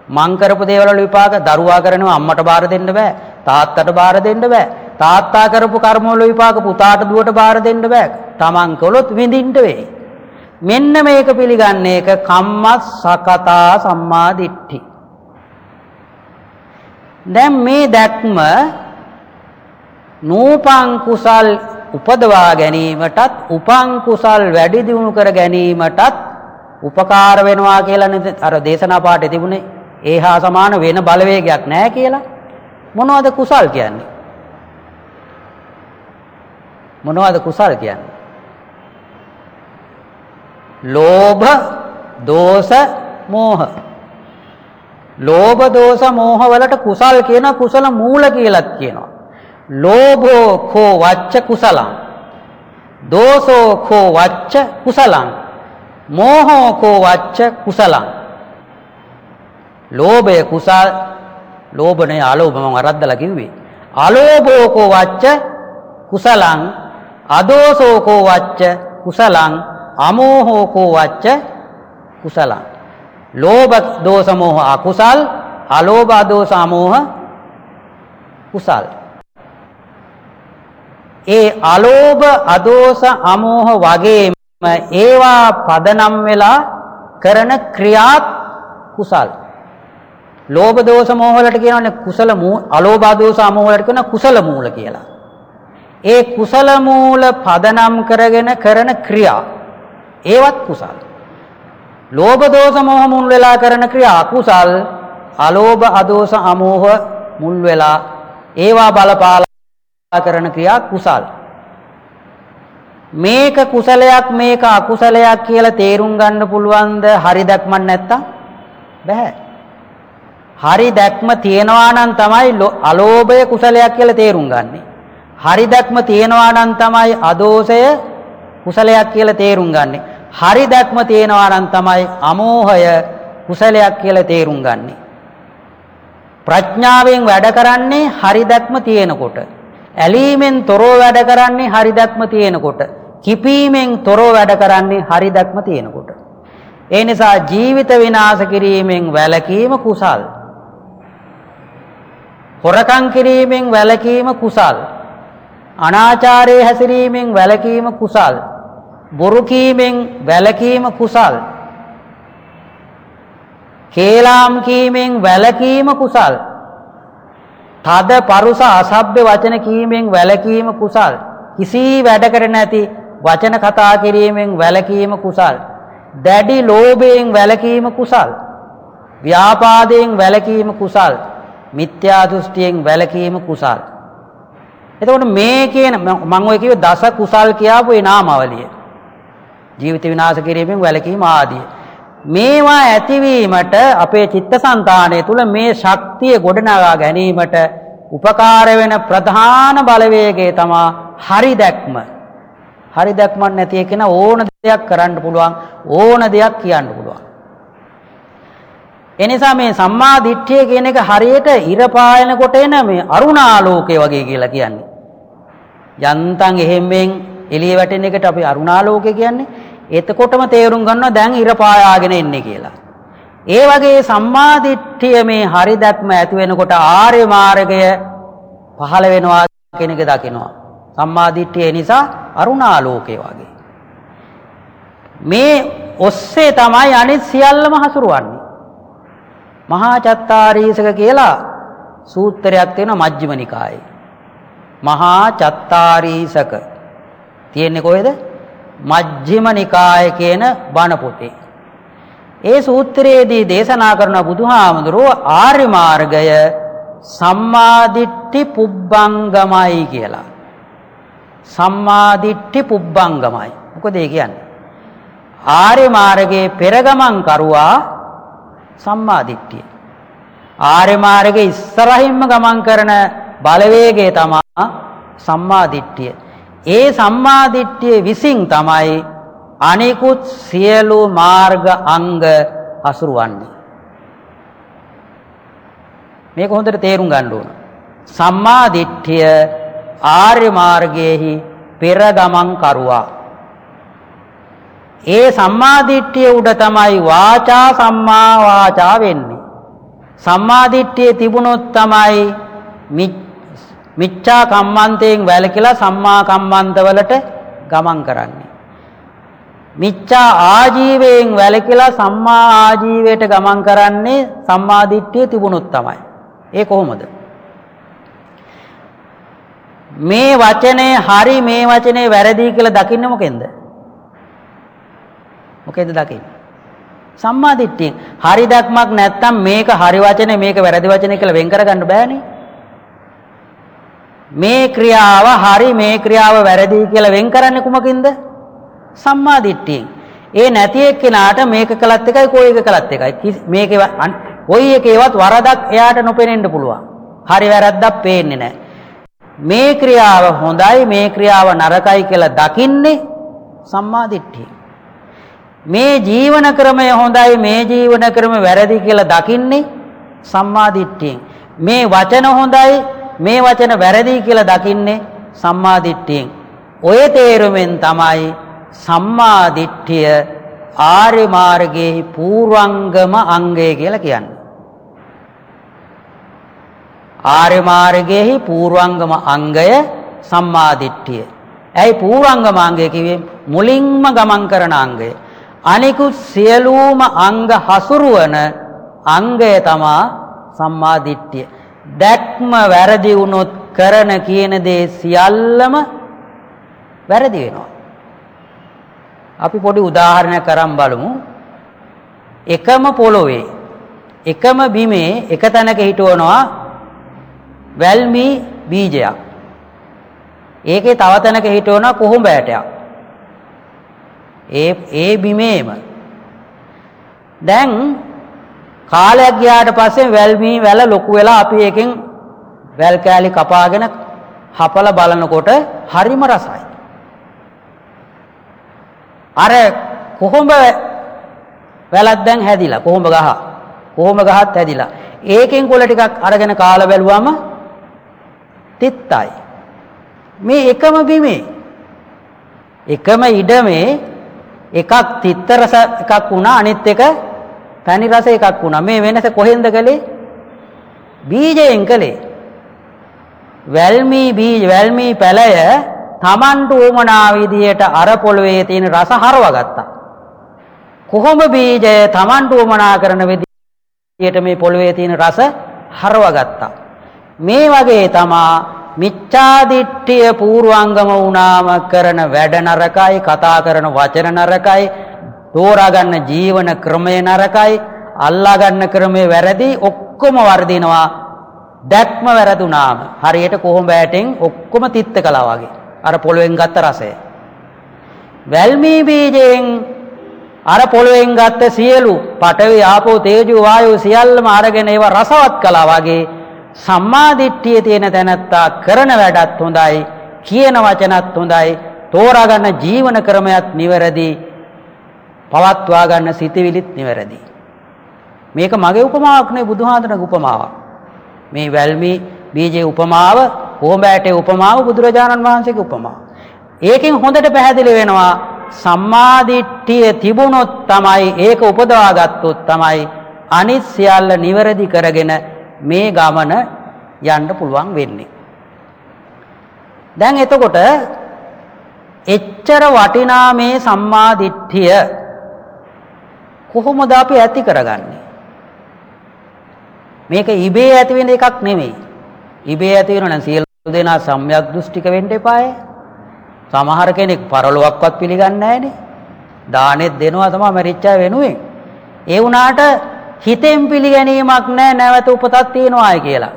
Speaker 2: මං කරපු දේවල් වල විපාක දරුවා කරනවා අම්මට බාර දෙන්න බෑ තාත්තට බාර දෙන්න බෑ තාත්තා කරපු කර්ම වල විපාක පුතාට දුවට බාර දෙන්න බෑ තමන් කළොත් විඳින්න වෙයි මෙන්න මේක පිළිගන්නේ එක කම්මස් සකතා සම්මා දිට්ඨි දැන් මේ දැක්ම නූපං කුසල් උපදවා ගැනීමටත් උපං කුසල් වැඩි දියුණු කර ගැනීමටත් උපකාර වෙනවා කියලා නේද? අර දේශනා පාඩේ තිබුණේ. ඒ හා සමාන වෙන බලවේගයක් නැහැ කියලා. මොනවද කුසල් කියන්නේ? මොනවද කුසල් කියන්නේ? ලෝභ දෝෂ මෝහ. ලෝභ දෝෂ මෝහ වලට කුසල් කියන කුසල මූල කියලාත් කියනවා. ලෝභෝ කෝ වච්ච කුසලං. දෝසෝ කෝ වච්ච කුසලං. මෝහෝ කෝ වච්ච කුසලං. ලෝභය කුසල් ලෝභනේ අලෝභ මම වරද්දලා කිව්වේ. අලෝභෝ කෝ වච්ච කුසලං අදෝසෝ කෝ වච්ච කුසලං අමෝහෝ කෝ වච්ච කුසලං ලෝභ දෝෂ මෝහ අකුසල් අලෝභ දෝෂ අමෝහ කුසල්. ඒ අලෝභ අදෝෂ අමෝහ වගේම ඒවා පදනම් වෙලා කරන ක්‍රියාත් කුසල්. ලෝභ දෝෂ මෝහ වලට කියනවානේ කුසල මූල අලෝභ දෝෂ අමෝහ වලට කියන කුසල මූල කියලා. ඒ කුසල මූල පදනම් කරගෙන කරන ක්‍රියා. ඒවත් කුසල්. ලෝභ දෝෂ මොහ මුල් වෙලා කරන ක්‍රියා අකුසල් අලෝභ අදෝෂ අමෝහ මුල් වෙලා ඒවා බලපාලා කරන ක්‍රියා කුසල්. මේක කුසලයක් මේක අකුසලයක් කියලා තේරුම් ගන්න පුළුවන්ද? හරි දැක්මක් නැත්තම් බෑ. හරි දැක්ම තියනවා නම් තමයි අලෝභය කුසලයක් කියලා තේරුම් ගන්නෙ. හරි දැක්ම තියනවා නම් තමයි අදෝෂය කුසලයක් කියලා තේරුම් ගන්නෙ. හරි දැක්ම තියෙනවා නම් තමයි අමෝහය කුසලයක් කියලා තේරුම් ගන්නෙ. ප්‍රඥාවෙන් වැඩ කරන්නේ හරි දැක්ම තියෙනකොට. ඇලීමෙන් තොරව වැඩ කරන්නේ හරි දැක්ම තියෙනකොට. කිපීමෙන් තොරව වැඩ කරන්නේ හරි දැක්ම තියෙනකොට. ඒ නිසා ජීවිත විනාශ කිරීමෙන් වැළකීම කුසල්. හොරකම් කිරීමෙන් වැළකීම කුසල්. අනාචාරයේ හැසිරීමෙන් වැළකීම කුසල්. බොරු කීමෙන් වැළකීම කුසල්. කේලාම් කීමෙන් වැළකීම කුසල්. තද පරුස අසභ්‍ය වචන කීමෙන් වැළකීම කුසල්. කිසි වැඩකට නැති වචන කතා කිරීමෙන් වැළකීම කුසල්. දැඩි ලෝභයෙන් වැළකීම කුසල්. ව්‍යාපාදයෙන් වැළකීම කුසල්. මිත්‍යා දෘෂ්ටියෙන් වැළකීම කුසල්. එතකොට මේ කියන මම ඔය කිව්වේ දස කුසල් කියාපු ඒ නාමාවලිය. ජීවිත විනාශ කිරීමෙන් වැළකීම ආදී. මේවා ඇතිවීමට අපේ චිත්තසංතානය තුළ මේ ශක්තිය ගොඩනගා ගැනීමට උපකාර වෙන ප්‍රධාන බලවේගය තමා හරි දැක්ම. හරි දැක්මක් නැති කෙන ඕන දෙයක් කරන්න පුළුවන් ඕන දෙයක් කියන්න පුළුවන්. එනිසා මේ සම්මා දිට්ඨිය කියන එක හරියට ඉර පායනකොට එන මේ අරුණාලෝකය වගේ කියලා කියන්නේ. යන්තම් එහෙම්ෙන් එළිය වැටෙන එකට අපි අරුණාලෝකය කියන්නේ. එතකොටම තේරුම් ගන්නවා දැන් ඉර පායාගෙන ඉන්නේ කියලා. ඒ වගේ සම්මා දිට්ඨිය මේ හරි දැක්ම ඇති වෙනකොට ආර්ය මාර්ගය පහළ වෙනවා කියන එක දකිනවා. සම්මා දිට්ඨිය නිසා අරුණාලෝකය වගේ. මේ ඔස්සේ තමයි අනිත් සියල්ලම හසුරුවන්නේ. මහා චත්තාරීසක කියලා සූත්‍රයක් තියෙනවා මජ්ක්‍ධිම නිකායේ. මහා චත්තාරීසක තියෙන්නේ කොහෙද? මජ්ක්‍ධිම නිකාය කියන බණ පොතේ. ඒ සූත්‍රයේදී දේශනා කරන බුදුහාමුදුරුව ආර්ය මාර්ගය සම්මාදිට්ඨි පුබ්බංගමයි කියලා. සම්මාදිට්ඨි පුබ්බංගමයි. මොකද ඒ කියන්නේ? ආර්ය මාර්ගයේ පෙරගමන් කරුවා සම්මාදිට්ඨිය. ආර්ය මාර්ගයේ ඉස්සරහින්ම ගමන් කරන බලවේගය තමා සම්මාදිට්ඨිය. ඒ සම්මාදිට්ඨිය විසින් තමයි අනිකුත් සියලු මාර්ග අංග හසුරුවන්නේ. මේක හොඳට තේරුම් ගන්න ඕන. සම්මාදිට්ඨිය ආර්ය මාර්ගයේහි පෙර ගමන් කරුවා ඒ සම්මාදිට්ඨිය උඩ තමයි වාචා සම්මා වාචා වෙන්නේ. සම්මාදිට්ඨිය තිබුණොත් තමයි මිච්ඡා කම්මන්තයෙන් වැළකීලා සම්මා කම්මන්තවලට ගමන් කරන්නේ. මිච්ඡා ආජීවයෙන් වැළකීලා සම්මා ආජීවයට ගමන් කරන්නේ සම්මාදිට්ඨිය තිබුණොත් තමයි. ඒ කොහොමද? මේ වචනේ හරි මේ වචනේ වැරදි කියලා දකින්නේ මොකෙන්ද? මොකේද දකින්නේ? සම්මා දිට්ඨියෙන්. හරි දැක්මක් නැත්තම් මේක හරි වචනේ මේක වැරදි වචනේ කියලා වෙන් කරගන්න බෑනේ. මේ ක්‍රියාව හරි මේ ක්‍රියාව වැරදි කියලා වෙන් කරන්නේ කුමකින්ද? සම්මා දිට්ඨියෙන්. ඒ නැති එක්කෙනාට මේක කළත් එකයි කොයි එක කළත් එකයි. මේකේ කොයි එකේවත් වරදක් එයාට නොපෙනෙන්න පුළුවන්. හරි වැරද්දක් පේන්නේ නැහැ. මේ ක්‍රියාව හොඳයි මේ ක්‍රියාව නරකයි කියලා දකින්නේ සම්මා දිට්ඨිය. මේ ජීවන ක්‍රමය හොඳයි මේ ජීවන ක්‍රම වැරදි කියලා දකින්නේ සම්මා දිට්ඨියෙන්. මේ වචන හොඳයි මේ වචන වැරදි කියලා දකින්නේ සම්මා දිට්ඨියෙන්. ඔය තේරුමෙන් තමයි සම්මා දිට්ඨිය ආර්ය මාර්ගයේ පූර්වංගම අංගය කියලා කියන්නේ. ආර්ය මාර්ගයේ පූර්වංගම අංගය සම්මා දිට්ඨිය. ඇයි පූර්වංගම අංගය කිව්වේ? මුලින්ම ගමන් කරන අංගය. අනිකුත් සියලුම අංග හසුරුවන අංගය තමා සම්මා දිට්ඨිය. දැක්ම වැරදි වුණොත් කරන කියන දේ සියල්ලම වැරදි වෙනවා. අපි පොඩි උදාහරණයක් කරන් බලමු. එකම පොළොවේ එකම බිමේ එක තැනක හිටවනවා වැල්මි බීජයක්. ඒකේ තව තැනක හිටවනවා කොහොඹ ඇටයක්. ඒ ඒ බිමේම දැන් කාලයක් ගියාට පස්සේ වැල් මී වැල ලොකු වෙලා අපි එකෙන් වැල් කෑලි කපාගෙන හපල බලනකොට හරිම රසයි. අර කොහොඹ වැලක් දැන් හැදිලා කොහොඹ ගහ කොහොඹ ගහත් හැදිලා ඒකෙන් කොළ ටිකක් අරගෙන කාලා බැලුවම තිත්තයි මේ එකම බිමේ එකම ඉඩමේ එකක් තිත්ත රස එකක් වුණා අනිත් එක පැණි රස එකක් වුණා. මේ වෙනස කොහෙන්ද කළේ? බීජයෙන් කළේ. වැල්මී බීජ වැල්මී පැලය Tamanට උමනා විදියට අර පොළවේ තියෙන රස හරවගත්තා. කොහොම බීජය Tamanට උමනා කරන විදියට මේ පොළවේ තියෙන රස හරවගත්තා. මේ වගේ තමා මිච්ඡාදිට්ඨිය පූර්වාංගම වුණාම කරන වැඩ නරකයි කතා කරන වචන නරකයි තෝරා ගන්න ජීවන ක්‍රමය නරකයි අල්ලා ගන්න ක්‍රමය වැරදි ඔක්කොම වර්ධිනවා. දැක්ම වැරදුනාම. හරියට කොහොඹ ඇටෙන් ඔක්කොම තිත්ත කළා වගේ. අර පොළවෙන් ගත්ත රසය. වැල්මී බීජයෙන් අර පොළොවෙන් ගත්ත සියලු පඨවි ආපෝ තේජෝ වායෝ සියල්ලම අරගෙන ඒවා රසවත් කළා වගේ සම්මා දිට්ඨිය තියෙන තැනත්තා කරන වැඩත් හොඳයි කියන වචනත් හොඳයි. තෝරා ගන්න ජීවන ක්‍රමයක් නිවැරදි. පවත්වා ගන්න සිතවිලිත් නිවැරදි. මේක මගේ උපමාවක් නෙවෙයි බුදුහාඳුනගේ උපමාවක්. මේ වැල්මි බීජේ උපමාව කොඹෑටේ උපමාව බුදුරජාණන් වහන්සේගේ උපමාව. ඒකෙන් හොඳට පැහැදිලි වෙනවා සම්මාදිට්ඨිය තිබුණොත් තමයි ඒක උපදවා ගත්තොත් තමයි අනිත් සියල්ල නිවැරදි කරගෙන මේ ගමන යන්න පුළුවන් වෙන්නේ. දැන් එතකොට එච්චර වටිනා මේ සම්මාදිට්ඨිය කොහොමද අපි ඇති කරගන්නේ? මේක ඉබේ ඇති වෙන එකක් නෙමෙයි. ඉබේ ඇති වෙන නම් සියලු දෙනා සම්‍යක් දෘෂ්ටික වෙන්න එපායේ. සමහර කෙනෙක් පරලොවක්වත් පිළිගන්නේ නැහනේ. දානෙත් දෙනවා තමයි මරිච්චා වෙනුවෙන්. ඒ වුණාට හිතෙන් පිළිගැනීමක් නැහැ නැවත උපතක් තියනවායි කියලා.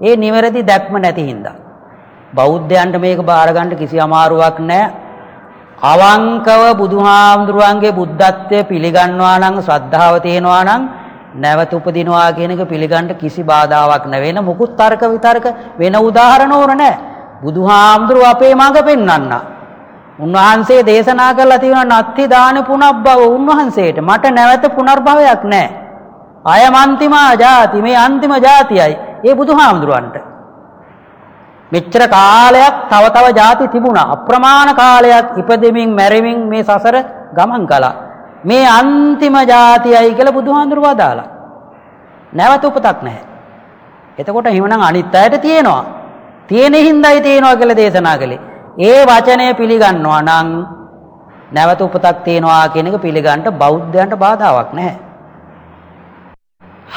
Speaker 2: ඒ නිවැරදි දැක්ම නැති හින්දා. බෞද්ධයන්ට මේක බාර ගන්න කිසි අමාරුවක් නැහැ. අවංකව බුදුහාමුදුරුවන්ගේ බුද්ධත්වය පිළිගන්නවා නම් ශ්‍රද්ධාව තියෙනවා නම් නැවත උපදිනවා කියන එක පිළිගන්න කිසි බාධාවක් නැවෙන මුකුත් තර්ක විතර්ක වෙන උදාහරණ ඕන නැහැ. බුදුහාමුදුරුව අපේ මඟ පෙන්වන්න. උන්වහන්සේ දේශනා කරලා තියෙන නත්ති දාන පුනබ්බව උන්වහන්සේට මට නැවත පුනර්භවයක් නැහැ. අයමන්තිමා ජාති මේ අන්තිම ජාතියයි. ඒ බුදුහාමුදුරුවන්ට. මෙච්චර කාලයක් තව තව ಜಾති තිබුණා. අප්‍රමාණ කාලයක් ඉපදෙමින් මැරෙමින් මේ සසර ගමන් කළා. මේ අන්තිම જાතියයි කියලා බුදුහාඳුරු වදාලා. නැවත උපතක් නැහැ. එතකොට එහෙමනම් අනිත් අයට තියෙනවා. තියෙන හින්දායි තියෙනවා කියලා දේශනා කළේ. ඒ වචනය පිළිගන්නවා නම් නැවත උපතක් තියෙනවා කියන එක පිළිගන්න බෞද්ධයන්ට බාධාවක් නැහැ.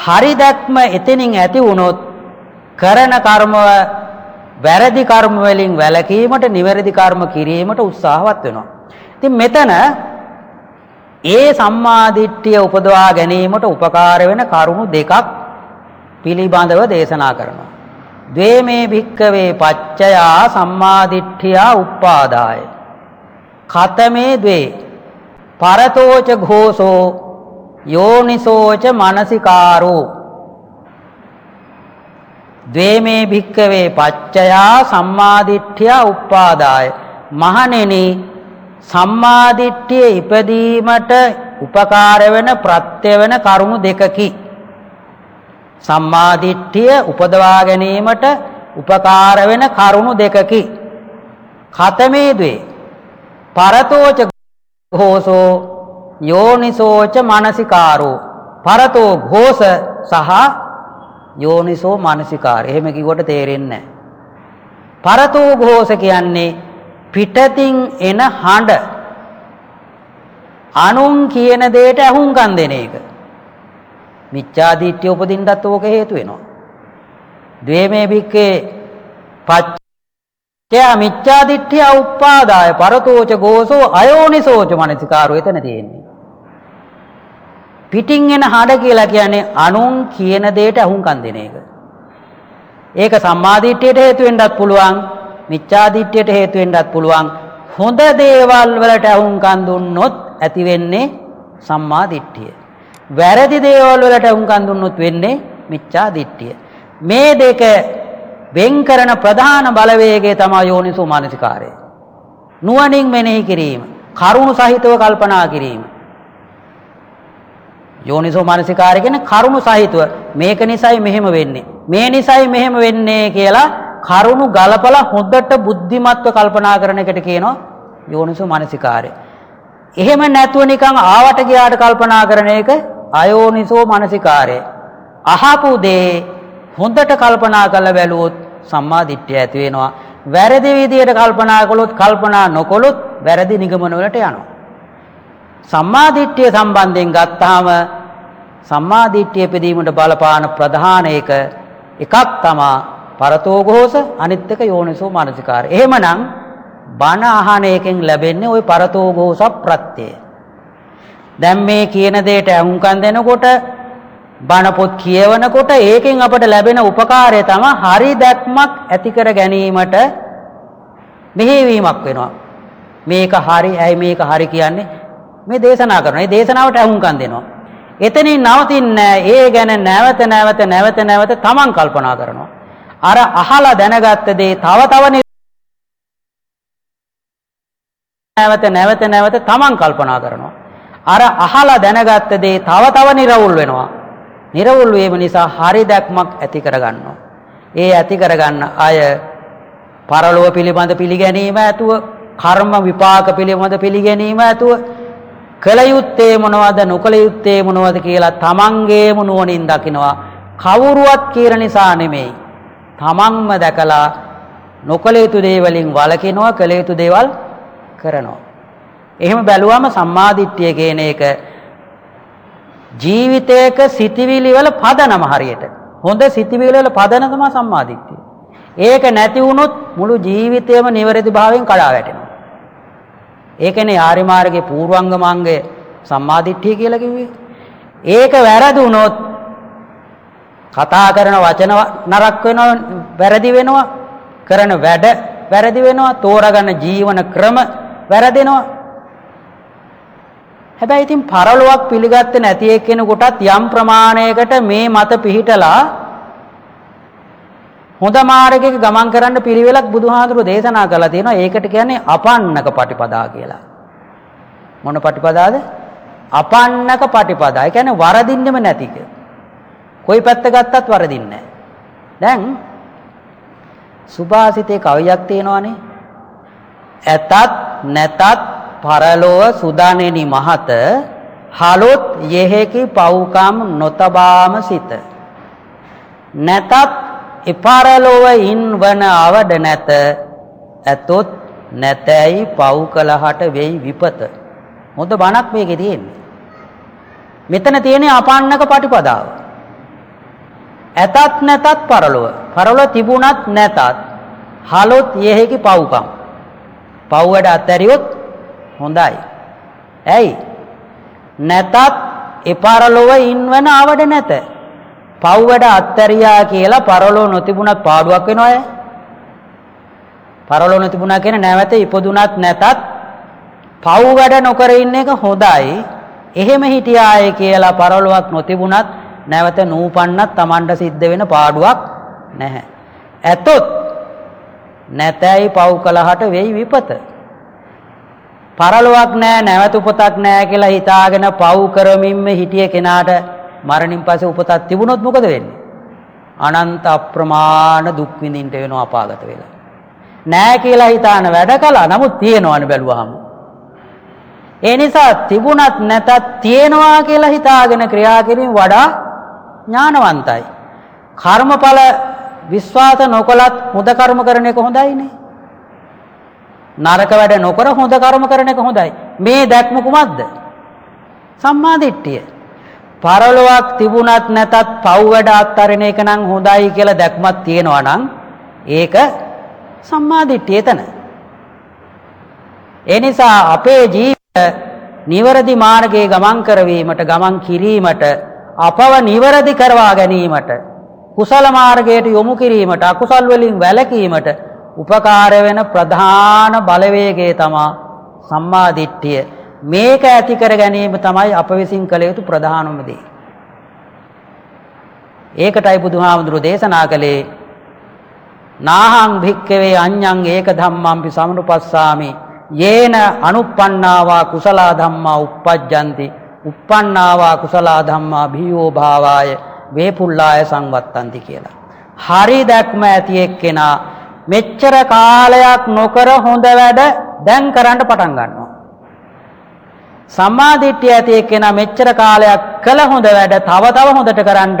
Speaker 2: හරි දැක්ම එතනින් ඇති වුණොත් කරන කර්මව වැරදි කර්ම වලින් වැළකීමට නිවැරදි කර්ම කිරීමට උත්සාහවත් වෙනවා. ඉතින් මෙතන ඒ සම්මාදිට්ඨිය උපදවා ගැනීමට උපකාර වෙන කරුණු දෙකක් පිළිබඳව දේශනා කරනවා. ද්වේමේ භික්කවේ පච්චයා සම්මාදිට්ඨියා උප්පාදාය. කතමේ ද්වේ පරතෝච ഘോഷෝ යෝනිසෝච මනසිකාරෝ ද්වේමේ භික්කවේ පච්චයා සම්මාදිට්ඨියා උප්පාදාය මහණෙනි සම්මාදිට්ඨිය ඉපදීමට උපකාර වෙන ප්‍රත්‍ය වෙන කරුණු දෙකකි. සම්මාදිට්ඨිය උපදවා ගැනීමට උපකාර වෙන කරුණු දෙකකි. ඛතමේ ද්වේ පරතෝච ഘോഷෝ යෝනිසෝච මානසිකාරෝ පරතෝ ഘോഷ සහ යෝනිසෝ මානසිකාරය. එහෙම කිව්වට තේරෙන්නේ නැහැ. පරතෝ ഘോഷ කියන්නේ පිටතින් එන හඬ අනුන් කියන දෙයට අහුම්කම් දෙන එක. මිච්ඡාදිට්ඨිය උපදින්නත් ඕක හේතු වෙනවා. ද්වේමේ භික්කේ පච්චය මිච්ඡාදිට්ඨිය උප්පාදාය පරතෝච ගෝසෝ අයෝනිසෝච මනසිකාරෝ එතන තියෙන්නේ. පිටින් එන හඬ කියලා කියන්නේ අනුන් කියන දෙයට අහුම්කම් දෙන එක. ඒක සම්මාදිට්ඨියට හේතු වෙන්නත් පුළුවන් මිච්ඡාදිට්ඨියට හේතු වෙන්නත් පුළුවන් හොඳ දේවල් වලට අහුම්කම් දුන්නොත් ඇති වෙන්නේ සම්මාදිට්ඨිය. වැරදි දේවල් වලට අහුම්කම් දුන්නොත් වෙන්නේ මිච්ඡාදිට්ඨිය. මේ දෙක වෙන් කරන ප්‍රධාන බලවේගය තමයි යෝනිසෝ මානසිකාරය. නුවණින් මෙනෙහි කිරීම, කරුණු සහිතව කල්පනා කිරීම. යෝනිසෝ මානසිකාරය කියන්නේ කරුණු සහිතව මේක නිසයි මෙහෙම වෙන්නේ. මේ නිසයි මෙහෙම වෙන්නේ කියලා කරුණු ගලපලා හොඳට බුද්ධිමත්ව කල්පනා කරන එකට කියනවා යෝනිසෝ මනසිකාරය. එහෙම නැතුව නිකන් ආවට ගියාට කල්පනා කරන එක අයෝනිසෝ මනසිකාරය. අහපු දේ හොඳට කල්පනා කරලා බැලුවොත් සම්මා දිට්ඨිය ඇති වෙනවා. වැරදි විදියට කල්පනා කළොත් කල්පනා නොකළොත් වැරදි නිගමන වලට යනවා. සම්මා දිට්ඨිය සම්බන්ධයෙන් ගත්තාම සම්මාදිට්ඨිය පෙදීමට බලපාන ප්‍රධාන එක එකක් තමා පරතෝඝෝස අනිත් එක යෝනිසෝ මානසිකාරය. එහෙමනම් බණ අහන එකෙන් ලැබෙන්නේ ওই පරතෝඝෝස ප්‍රත්‍යය. දැන් මේ කියන දෙයට අහුම්කම් දෙනකොට බණ පොත් කියවනකොට ඒකෙන් අපට ලැබෙන උපකාරය තමයි හරි දැක්මක් ඇති කර ගැනීමට මෙහෙවීමක් වෙනවා. මේක හරි ඇයි මේක හරි කියන්නේ මේ දේශනා කරනවා. මේ දේශනාවට අහුම්කම් දෙනවා. එතනින් නවතින්නේ ඒ ගැන නැවත නැවත නැවත නැවත තමන් කල්පනා කරනවා. අර අහලා දැනගත්ත දේ තව තව නැවත නැවත නැවත තමන් කල්පනා කරනවා. අර අහලා දැනගත්ත දේ තව තව නිර්වුල් වෙනවා. නිර්වුල් වීම නිසා හරි දැක්මක් ඇති කරගන්නවා. ඒ ඇති කරගන්න අය පරලෝක පිළිබඳ පිළිගැනීම ඇතුව කර්ම විපාක පිළිබඳ පිළිගැනීම ඇතුව කළ යුත්තේ මොනවද නොකළ යුත්තේ මොනවද කියලා තමන්ගේම නුවණින් දකිනවා. කවුරුවත් කියන නිසා නෙමෙයි. තමන්ම දැකලා නොකළ යුතු දේවලින් වළකිනවා කළ යුතු දේවල් කරනවා. එහෙම බැලුවම සම්මාදිට්ඨිය කියන එක ජීවිතයක සිටිවිලි වල පදනම හරියට. හොඳ සිටිවිලි වල පදනම තමයි සම්මාදිට්ඨිය. ඒක නැති වුණොත් මුළු ජීවිතයම නිවැරදි භාවයෙන් කඩා වැටෙනවා. ඒකනේ ආර්ය මාර්ගයේ පූර්වංගමංගය සම්මාදිට්ඨිය කියලා කිව්වේ. ඒක වැරදුනොත් කතා කරන වචන නරක වෙනවා, වැරදි වෙනවා, කරන වැඩ වැරදි වෙනවා, තෝරගන්න ජීවන ක්‍රම වැරදෙනවා. හැබැයි ඉතින් පරලොවක් පිළිගත්තේ නැති එක්කෙනෙකුටත් යම් ප්‍රමාණයකට මේ මත පිහිටලා හොඳ මාර්ගයක ගමන් කරන්න පිළිවෙලක් බුදුහාඳුරු දේශනා කළා තියෙනවා. ඒකට කියන්නේ අපන්නක පටිපදා කියලා. මොන පටිපදාද? අපන්නක පටිපදා. ඒ කියන්නේ වරදින්නෙම නැතික. කොයි පැත්ත ගත්තත් වරදින්නේ දැන් සුභාසිතේ කවියක් තියෙනවානේ. ඇතත් නැතත් පරලොව සුදානෙනි මහත හලොත් යෙහෙකි පව්කම් නොතබාම සිත නැතත් එපරලොව ඉන්වන අවඩ නැත. ඇතොත් නැතැයි පව් කළහට වෙයි විපත. මොද බණක් මේකේ තියෙන්නේ? මෙතන තියෙන්නේ අපන්නක පටිපදාව. ඇතත් නැතත් පරලොව. පරලොව තිබුණත් නැතත්. හලොත් යෙහෙකි පව්කම්. පව් වැඩ අත්හැරියොත් හොඳයි. ඇයි? නැතත් එපරලොව ඉන්වන අවඩ නැත. පව් වැඩ අත්තරියා කියලා පරලෝ නොතිබුණත් පාඩුවක් වෙනවය. පරලෝ නොතිබුණා කියන නැවත ඉපදුනත් නැතත් පව් වැඩ නොකර ඉන්න එක හොඳයි. එහෙම හිටියාය කියලා පරලොවක් නොතිබුණත් නැවත නූපන්නත් Tamanට සිද්ධ වෙන පාඩුවක් නැහැ. ඇතොත් නැතයි පව් කලහට වෙයි විපත. පරලොවක් නැහැ නැවත උපතක් නැහැ කියලා හිතාගෙන පව් කරමින්ම හිටිය කෙනාට මරණින් පස්සේ උපතක් තිබුණොත් මොකද වෙන්නේ? අනන්ත අප්‍රමාණ දුක් විඳින්න වෙනවා අපාගත වෙලා. නෑ කියලා හිතාන වැඩ කළා. නමුත් තියෙනවනේ බැලුවාම. ඒ නිසා තිබුණත් නැතත් තියෙනවා කියලා හිතාගෙන ක්‍රියා කිරීම වඩා ඥානවන්තයි. කර්මඵල විශ්වාස නොකලත් හොඳ කර්ම කරන එක හොඳයිනේ. නරක වැඩ නොකර හොඳ කර්ම කරන එක හොඳයි. මේ දැක්ම කුමක්ද? සම්මා දිට්ඨිය. පරලොවක් තිබුණත් නැතත් පව් වැඩ අත්හරින එක නම් හොඳයි කියලා දැක්මක් තියෙනවා නම් ඒක සම්මාදිට්ඨිය එතන. ඒ නිසා අපේ ජීවිත නිවැරදි මාර්ගයේ ගමන් කරවීමට ගමන් කිරීමට අපව නිවැරදි කරවා ගැනීමට කුසල මාර්ගයට යොමු කිරීමට අකුසල් වලින් වැළකීමට උපකාර වෙන ප්‍රධාන බලවේගය තමයි සම්මාදිට්ඨිය. මේක ඇති කර ගැනීම තමයි අප විසින් කළ යුතු ප්‍රධානම දේ. ඒකටයි බුදුහාමුදුරු දේශනා කළේ නාහං භික්කවේ අඤ්ඤං ඒක ධම්මම්පි සමනුපස්සාමි යේන අනුප්පන්නාවා කුසලා ධම්මා uppajjanti uppannāvā කුසලා ධම්මා භීයෝ භාවාය වේපුල්ලාය සංවත්තන්ති කියලා. හරි දැක්ම ඇති එක්කෙනා මෙච්චර කාලයක් නොකර හොඳ වැඩ දැන් කරන්න පටන් ගන්නවා. සම්මාදිට්ඨිය ඇති එක්කෙනා මෙච්චර කාලයක් කළ හොඳ වැඩ තව තව හොඳට කරන්න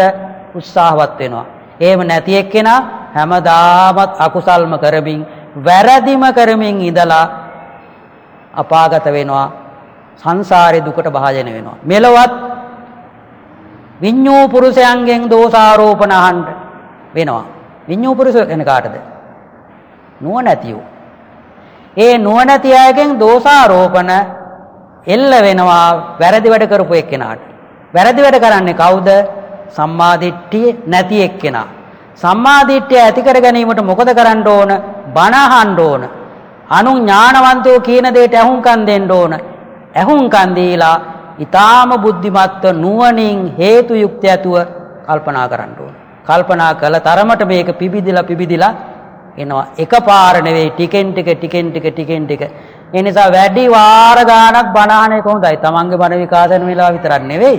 Speaker 2: උත්සාහවත් වෙනවා. එහෙම නැති එක්කෙනා හැමදාමත් අකුසල්ම කරමින් වැරදිම කරමින් ඉඳලා අපාගත වෙනවා. සංසාරේ දුකට භාජන වෙනවා. මෙලොවත් විඤ්ඤූ පුරුෂයන්ගෙන් දෝෂාරෝපණ අහන්න වෙනවා. විඤ්ඤූ පුරුෂ එන කාටද? නුවණැතියෝ. ඒ නුවණැති අයගෙන් දෝෂාරෝපණ එල්ල වෙනවා වැරදි වැඩ කරපු එක්කෙනාට. වැරදි වැඩ කරන්නේ කවුද? සම්මාදිට්ඨිය නැති එක්කෙනා. සම්මාදිට්ඨිය ඇති කර ගැනීමට මොකද කරන්න ඕන? බණ අහන්න ඕන. අනුන් ඥානවන්තයෝ කියන දෙයට ඇහුම්කන් දෙන්න ඕන. ඇහුම්කන් දීලා ඊටාම බුද්ධිමත්ව නුවණින් හේතු යුක්ත ඇතුව කල්පනා කරන්න ඕන. කල්පනා කළ තරමට මේක පිබිදිලා පිබිදිලා එනවා. එකපාර නෙවෙයි ටිකෙන් ටික ටිකෙන් ටික ටිකෙන් ටික. ඒ නිසා වැඩි වාර ගාණක් බණ අහන එක හොඳයි. තමන්ගේ බණ විකාශන වෙලාව විතරක් නෙවෙයි.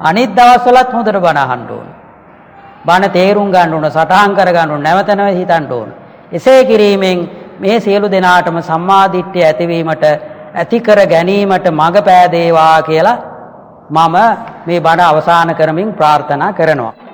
Speaker 2: අනිත් දවස්වලත් හොඳට බණ අහන්න ඕන. බණ තේරුම් ගන්න ඕන, සටහන් කර ගන්න ඕන, නැවත නැවත හිතන්න ඕන. එසේ කිරීමෙන් මේ සියලු දෙනාටම සම්මාදිට්ඨිය ඇතිවීමට ඇති කර ගැනීමට මඟ පෑදේවා කියලා මම මේ බණ අවසන් කරමින් ප්‍රාර්ථනා කරනවා.